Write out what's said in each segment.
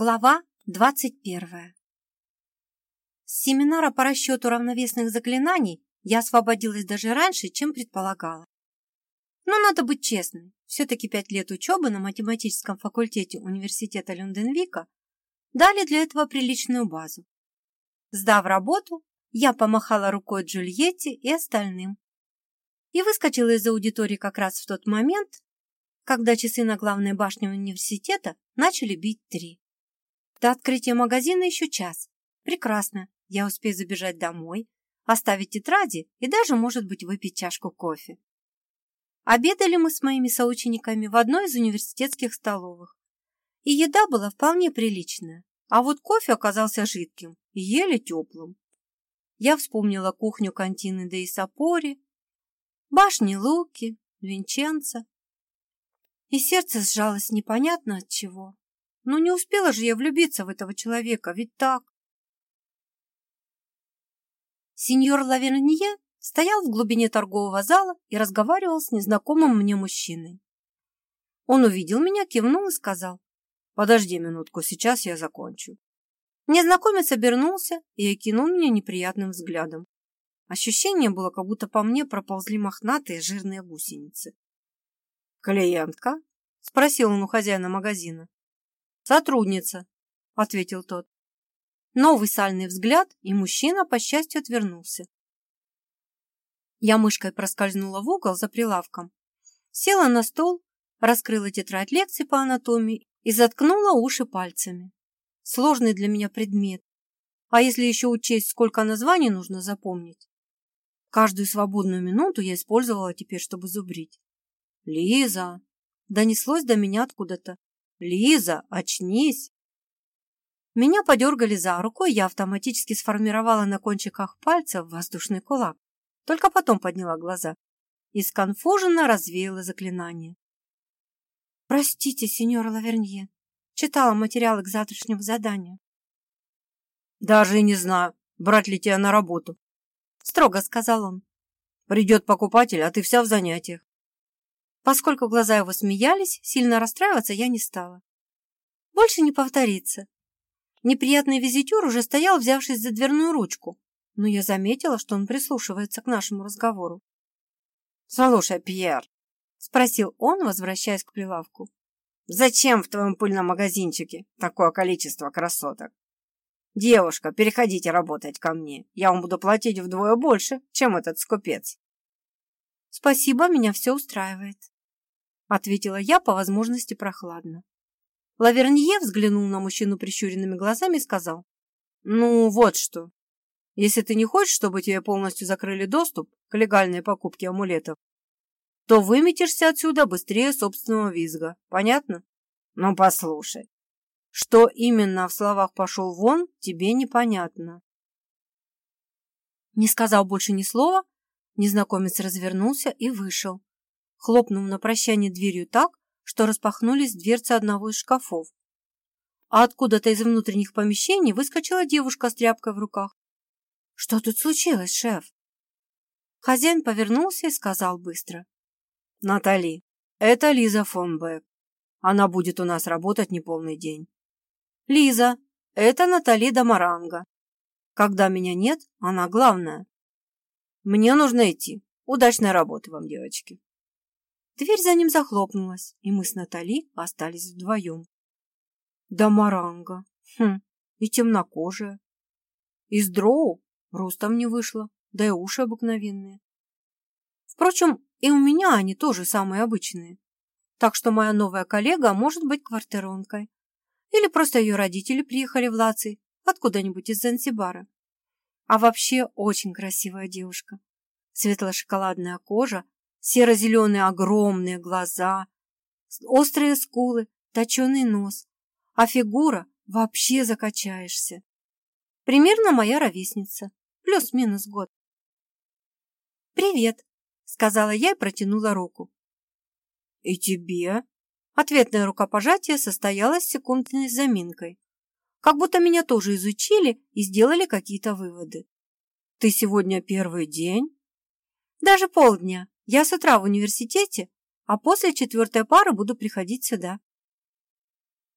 Глава 21 С семинара по расчету равновесных заклинаний я освободилась даже раньше, чем предполагала. Но надо быть честной, все-таки пять лет учебы на математическом факультете университета Люнденвика дали для этого приличную базу. Сдав работу, я помахала рукой Джульетте и остальным и выскочила из аудитории как раз в тот момент, когда часы на главной башне университета начали бить три. До открытия магазина еще час. Прекрасно. Я успею забежать домой, оставить тетради и даже, может быть, выпить чашку кофе. Обедали мы с моими соучениками в одной из университетских столовых. И еда была вполне приличная, а вот кофе оказался жидким и еле теплым. Я вспомнила кухню кантины де Исапори, башни Луки, Винченца, и сердце сжалось непонятно от чего. Ну не успела же я влюбиться в этого человека, ведь так? Сеньор Лавернье стоял в глубине торгового зала и разговаривал с незнакомым мне мужчиной. Он увидел меня, кивнул и сказал, «Подожди минутку, сейчас я закончу». Незнакомец обернулся и окинул меня неприятным взглядом. Ощущение было, как будто по мне проползли мохнатые жирные гусеницы. «Клиентка?» — спросил он у хозяина магазина. «Сотрудница», — ответил тот. Новый сальный взгляд, и мужчина, по счастью, отвернулся. Я мышкой проскользнула в угол за прилавком, села на стол, раскрыла тетрадь лекций по анатомии и заткнула уши пальцами. Сложный для меня предмет. А если еще учесть, сколько названий нужно запомнить? Каждую свободную минуту я использовала теперь, чтобы зубрить. «Лиза!» Донеслось до меня откуда-то. «Лиза, очнись!» Меня подергали за руку, я автоматически сформировала на кончиках пальцев воздушный кулак. Только потом подняла глаза и сконфуженно развеяла заклинание. «Простите, сеньор Лавернье, читала материалы к завтрашнему заданию». «Даже и не знаю, брать ли тебя на работу», — строго сказал он. «Придет покупатель, а ты вся в занятиях. Поскольку глаза его смеялись, сильно расстраиваться я не стала. Больше не повторится. Неприятный визитер уже стоял, взявшись за дверную ручку, но я заметила, что он прислушивается к нашему разговору. «Слушай, Пьер», — спросил он, возвращаясь к прилавку, «зачем в твоем пыльном магазинчике такое количество красоток? Девушка, переходите работать ко мне, я вам буду платить вдвое больше, чем этот скупец». «Спасибо, меня все устраивает», — ответила я по возможности прохладно. Лавернье взглянул на мужчину прищуренными глазами и сказал, «Ну, вот что. Если ты не хочешь, чтобы тебе полностью закрыли доступ к легальной покупке амулетов, то выметишься отсюда быстрее собственного визга. Понятно? Ну, послушай. Что именно в словах «пошел вон» тебе непонятно. Не сказал больше ни слова, Незнакомец развернулся и вышел, хлопнув на прощание дверью так, что распахнулись дверцы одного из шкафов. А откуда-то из внутренних помещений выскочила девушка с тряпкой в руках. «Что тут случилось, шеф?» Хозяин повернулся и сказал быстро. «Натали, это Лиза фон Бек. Она будет у нас работать неполный день». «Лиза, это Натали Дамаранга. Когда меня нет, она главная». Мне нужно идти. Удачной работы вам, девочки. Дверь за ним захлопнулась, и мы с Натали остались вдвоем. Да маранга. Хм, и темнокожая. Из дроу ростом не вышло, да и уши обыкновенные. Впрочем, и у меня они тоже самые обычные. Так что моя новая коллега может быть квартиронкой. Или просто ее родители приехали в Лаций откуда-нибудь из Занзибара. А вообще очень красивая девушка. Светло-шоколадная кожа, серо-зеленые огромные глаза, острые скулы, точеный нос. А фигура вообще закачаешься. Примерно моя ровесница, плюс-минус год. «Привет», — сказала я и протянула руку. «И тебе?» Ответное рукопожатие состоялось секундной заминкой. Как будто меня тоже изучили и сделали какие-то выводы. Ты сегодня первый день? Даже полдня. Я с утра в университете, а после четвертой пары буду приходить сюда.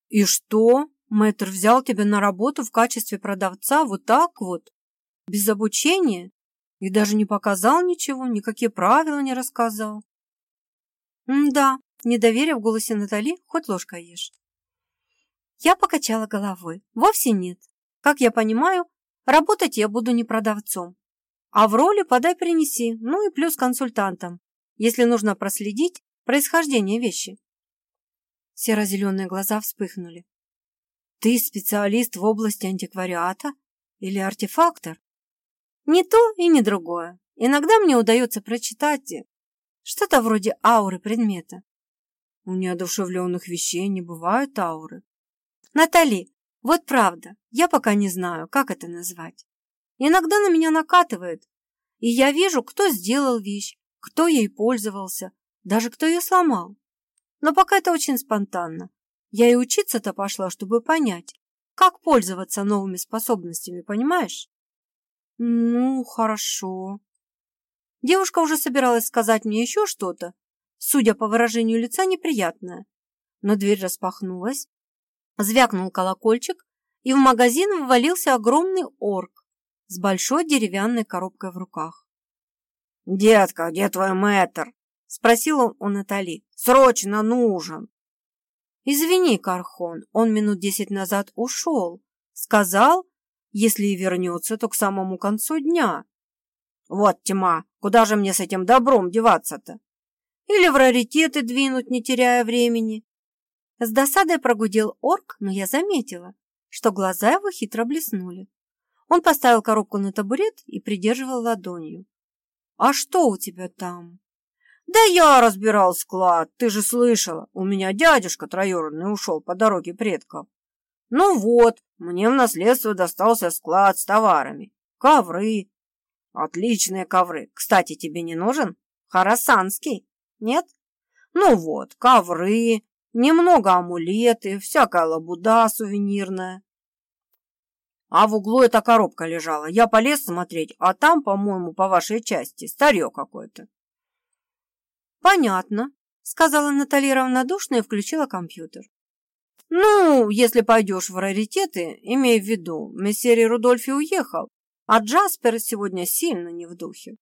И что? Мэтр взял тебя на работу в качестве продавца вот так вот, без обучения, и даже не показал ничего, никакие правила не рассказал. «Да», — недоверие в голосе Натали, хоть ложка ешь. Я покачала головой. Вовсе нет. Как я понимаю, работать я буду не продавцом, а в роли подай-принеси, ну и плюс консультантом, если нужно проследить происхождение вещи. Серо-зеленые глаза вспыхнули. Ты специалист в области антиквариата или артефактор? Не то и не другое. Иногда мне удается прочитать что-то вроде ауры предмета. У неодушевленных вещей не бывают ауры. Натали, вот правда, я пока не знаю, как это назвать. Иногда на меня накатывает, и я вижу, кто сделал вещь, кто ей пользовался, даже кто ее сломал. Но пока это очень спонтанно. Я и учиться-то пошла, чтобы понять, как пользоваться новыми способностями, понимаешь? Ну, хорошо. Девушка уже собиралась сказать мне еще что-то, судя по выражению лица, неприятное. Но дверь распахнулась, звякнул колокольчик, и в магазин ввалился огромный орк с большой деревянной коробкой в руках. «Детка, где твой мэтр?» — спросил он у Натали. «Срочно нужен!» «Извини, Кархон, он минут десять назад ушел. Сказал, если и вернется, то к самому концу дня». «Вот тьма! Куда же мне с этим добром деваться-то? Или в раритеты двинуть, не теряя времени?» С досадой прогудел орк, но я заметила, что глаза его хитро блеснули. Он поставил коробку на табурет и придерживал ладонью. «А что у тебя там?» «Да я разбирал склад, ты же слышала, у меня дядюшка троюродный ушел по дороге предков. Ну вот, мне в наследство достался склад с товарами, ковры, Отличные ковры. Кстати, тебе не нужен? Харасанский? Нет? Ну вот, ковры, немного амулеты, всякая лабуда сувенирная. А в углу эта коробка лежала. Я полез смотреть, а там, по-моему, по вашей части, старье какое-то. Понятно, сказала Наталья равнодушно и включила компьютер. Ну, если пойдешь в раритеты, имей в виду, мессери Рудольфи уехал, а Джаспер сегодня сильно не в духе.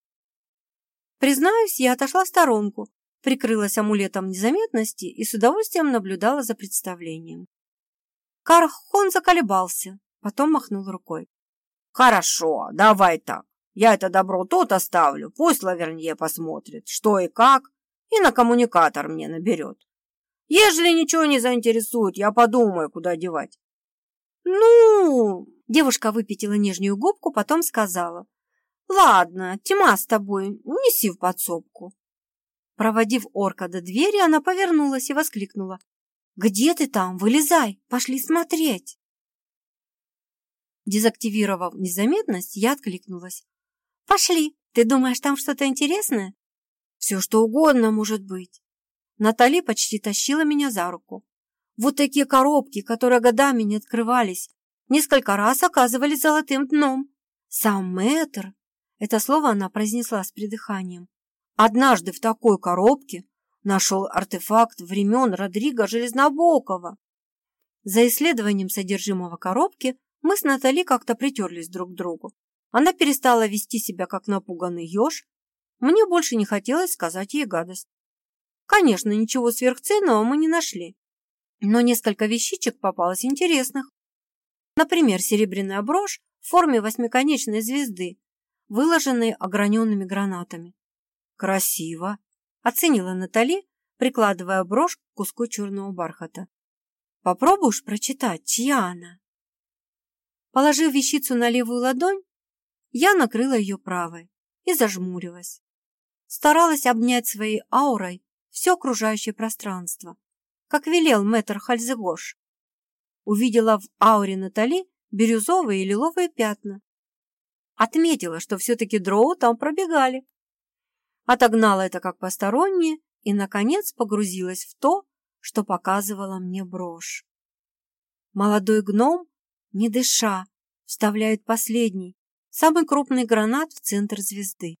Признаюсь, я отошла в сторонку, прикрылась амулетом незаметности и с удовольствием наблюдала за представлением. Кархон заколебался, потом махнул рукой. «Хорошо, давай так. Я это добро тут оставлю, пусть Лавернье посмотрит, что и как, и на коммуникатор мне наберет. Ежели ничего не заинтересует, я подумаю, куда девать». «Ну, Девушка выпятила нижнюю губку, потом сказала. «Ладно, тьма с тобой, неси в подсобку». Проводив орка до двери, она повернулась и воскликнула. «Где ты там? Вылезай! Пошли смотреть!» Дезактивировав незаметность, я откликнулась. «Пошли! Ты думаешь, там что-то интересное?» «Все, что угодно может быть!» Натали почти тащила меня за руку. «Вот такие коробки, которые годами не открывались, несколько раз оказывались золотым дном. Сам мэтр, это слово она произнесла с придыханием, однажды в такой коробке нашел артефакт времен Родриго Железнобокова. За исследованием содержимого коробки мы с Натали как-то притерлись друг к другу. Она перестала вести себя как напуганный еж. Мне больше не хотелось сказать ей гадость. Конечно, ничего сверхценного мы не нашли, но несколько вещичек попалось интересных. Например, серебряная брошь в форме восьмиконечной звезды, выложенной ограненными гранатами. «Красиво!» – оценила Натали, прикладывая брошь к куску черного бархата. «Попробуешь прочитать, чья она?» Положив вещицу на левую ладонь, я накрыла ее правой и зажмурилась. Старалась обнять своей аурой все окружающее пространство, как велел мэтр Хальзегош увидела в ауре Натали бирюзовые и лиловые пятна. Отметила, что все-таки дроу там пробегали. Отогнала это как постороннее и, наконец, погрузилась в то, что показывала мне брошь. Молодой гном, не дыша, вставляет последний, самый крупный гранат в центр звезды.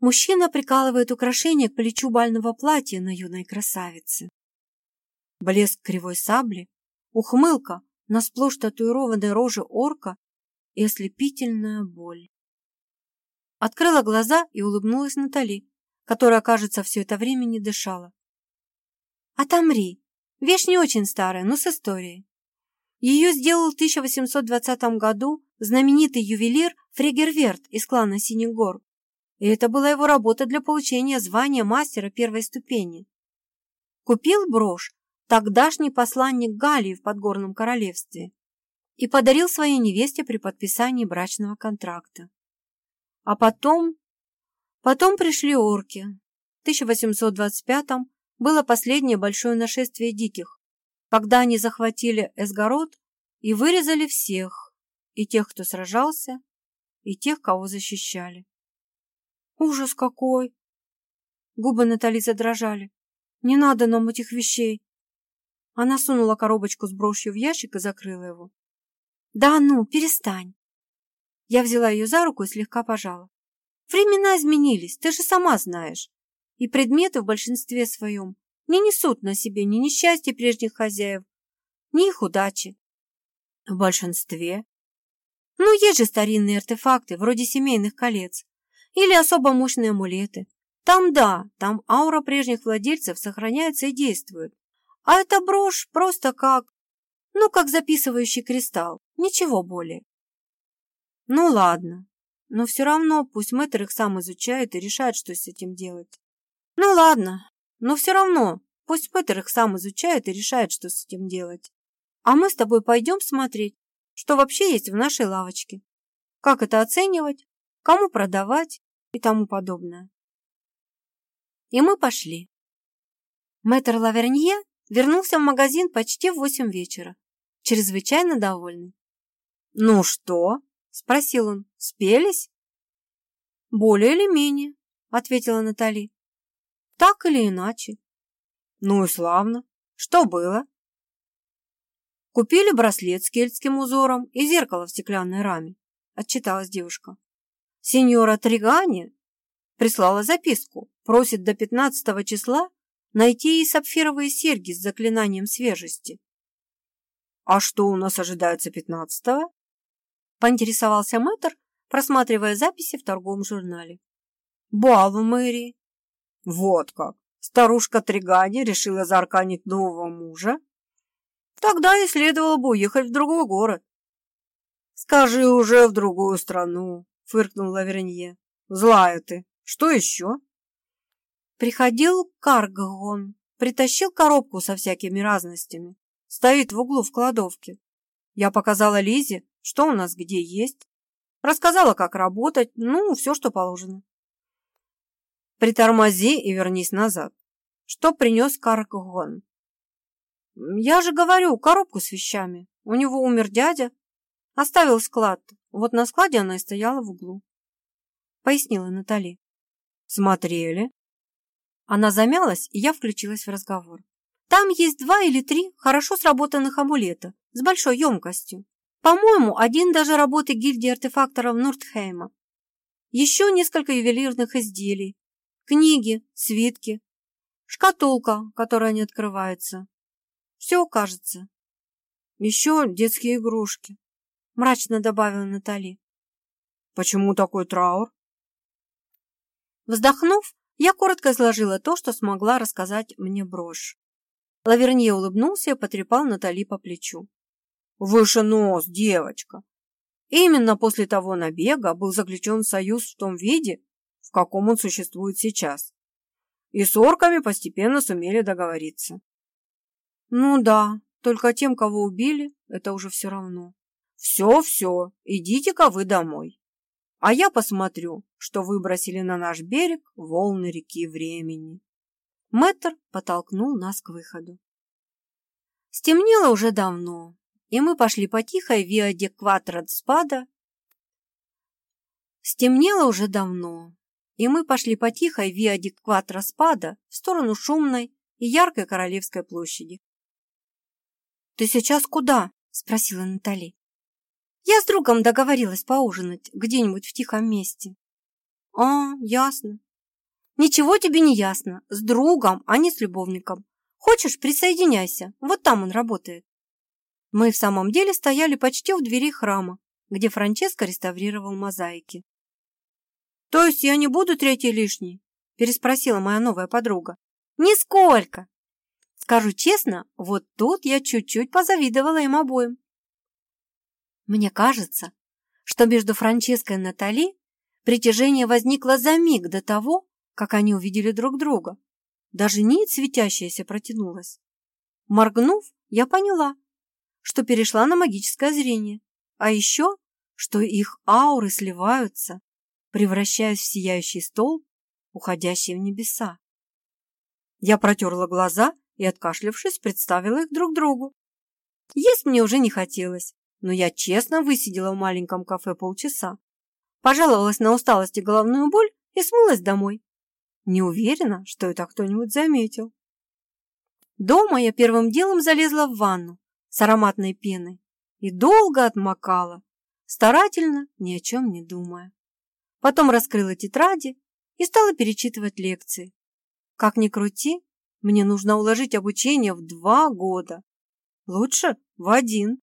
Мужчина прикалывает украшение к плечу бального платья на юной красавице. Блеск кривой сабли ухмылка на сплошь татуированной роже орка и ослепительная боль. Открыла глаза и улыбнулась Натали, которая, кажется, все это время не дышала. «Отомри! Вещь не очень старая, но с историей. Ее сделал в 1820 году знаменитый ювелир Фрегерверт из клана Синих гор. И это была его работа для получения звания мастера первой ступени. Купил брошь тогдашний посланник Галии в Подгорном королевстве и подарил своей невесте при подписании брачного контракта. А потом... Потом пришли орки. В 1825-м было последнее большое нашествие диких, когда они захватили Эсгород и вырезали всех, и тех, кто сражался, и тех, кого защищали. Ужас какой! Губы Натали задрожали. Не надо нам этих вещей. Она сунула коробочку с брошью в ящик и закрыла его. Да ну, перестань. Я взяла ее за руку и слегка пожала. Времена изменились, ты же сама знаешь. И предметы в большинстве своем не несут на себе ни несчастья прежних хозяев, ни их удачи. В большинстве. Ну, есть же старинные артефакты, вроде семейных колец. Или особо мощные амулеты. Там да, там аура прежних владельцев сохраняется и действует. А эта брошь просто как... Ну, как записывающий кристалл. Ничего более. Ну ладно. Но все равно пусть мэтр их сам изучает и решает, что с этим делать. Ну ладно. Но все равно пусть мэтр их сам изучает и решает, что с этим делать. А мы с тобой пойдем смотреть, что вообще есть в нашей лавочке. Как это оценивать, кому продавать и тому подобное. И мы пошли. Мэтр Лавернье вернулся в магазин почти в восемь вечера, чрезвычайно довольный. «Ну что?» – спросил он. «Спелись?» «Более или менее», – ответила Натали. «Так или иначе». «Ну и славно. Что было?» «Купили браслет с кельтским узором и зеркало в стеклянной раме», – отчиталась девушка. «Сеньора Тригани прислала записку, просит до 15 числа найти ей сапфировые серьги с заклинанием свежести». «А что у нас ожидается 15-го?» – поинтересовался мэтр, просматривая записи в торговом журнале. «Бал в мэрии». «Вот как! Старушка Тригани решила заарканить нового мужа Тогда и следовало бы уехать в другой город. Скажи уже в другую страну, фыркнул Лавернье. Злая ты. Что еще? Приходил Каргон, притащил коробку со всякими разностями. Стоит в углу в кладовке. Я показала Лизе, что у нас где есть. Рассказала, как работать, ну, все, что положено. Притормози и вернись назад. Что принес Каргон? Я же говорю, коробку с вещами. У него умер дядя. Оставил склад. Вот на складе она и стояла в углу. Пояснила Натали. Смотрели? Она замялась, и я включилась в разговор. Там есть два или три хорошо сработанных амулета с большой емкостью. По-моему, один даже работы гильдии артефакторов Нуртхейма. Еще несколько ювелирных изделий. Книги, свитки. Шкатулка, которая не открывается. Все кажется. Еще детские игрушки, мрачно добавила Натали. Почему такой траур? Вздохнув, я коротко изложила то, что смогла рассказать мне брошь. Лавернье улыбнулся и потрепал Натали по плечу. «Выше нос, девочка! Именно после того набега был заключен союз в том виде, в каком он существует сейчас. И с орками постепенно сумели договориться. Ну да, только тем, кого убили, это уже все равно. Все-все, идите-ка вы домой. А я посмотрю, что выбросили на наш берег волны реки времени. Мэтр потолкнул нас к выходу. Стемнело уже давно, и мы пошли по тихой Виа де Спада. Стемнело уже давно, и мы пошли по тихой Виа де Спада в сторону шумной и яркой Королевской площади. «Ты сейчас куда?» – спросила Натали. «Я с другом договорилась поужинать где-нибудь в тихом месте». «А, ясно». «Ничего тебе не ясно. С другом, а не с любовником. Хочешь, присоединяйся. Вот там он работает». Мы в самом деле стояли почти в двери храма, где Франческо реставрировал мозаики. «То есть я не буду третий лишний?» переспросила моя новая подруга. «Нисколько!» Скажу честно, вот тут я чуть-чуть позавидовала им обоим. Мне кажется, что между Франческой и Натали притяжение возникло за миг до того, как они увидели друг друга. Даже нить светящаяся протянулась. Моргнув, я поняла, что перешла на магическое зрение, а еще, что их ауры сливаются, превращаясь в сияющий столб, уходящий в небеса. Я протерла глаза и, откашлявшись, представила их друг другу. Есть мне уже не хотелось, но я честно высидела в маленьком кафе полчаса, пожаловалась на усталость и головную боль и смылась домой. Не уверена, что это кто-нибудь заметил. Дома я первым делом залезла в ванну с ароматной пеной и долго отмокала, старательно ни о чем не думая. Потом раскрыла тетради и стала перечитывать лекции. Как ни крути, мне нужно уложить обучение в два года. Лучше в один.